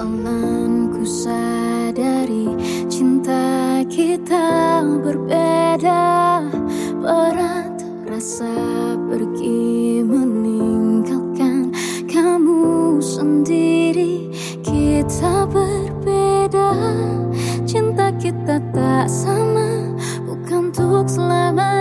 Pelan ku sadari cinta kita berbeda. Berat rasa pergi meninggalkan kamu sendiri. Kita berbeda, cinta kita tak sama Bukan untuk selamanya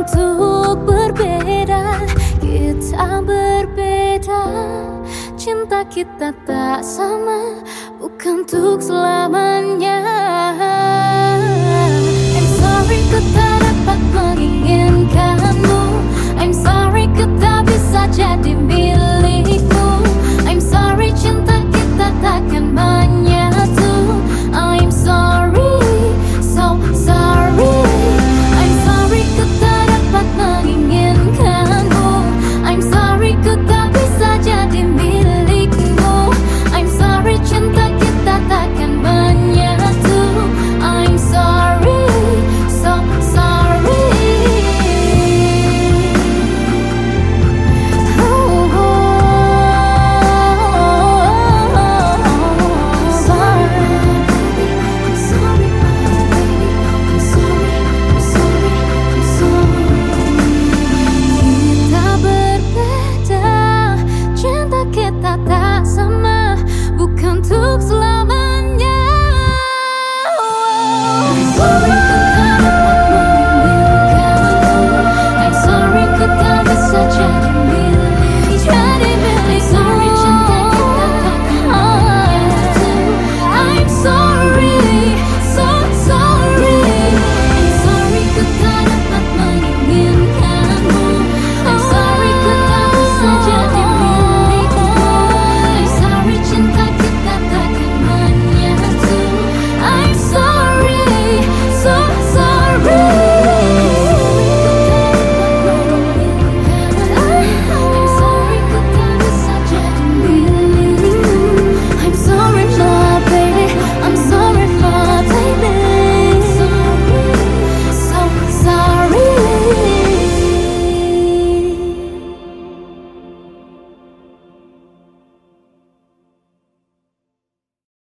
untuk berbeda Kita berbeda. Cinta kita tak sama Bukan untuk selamanya.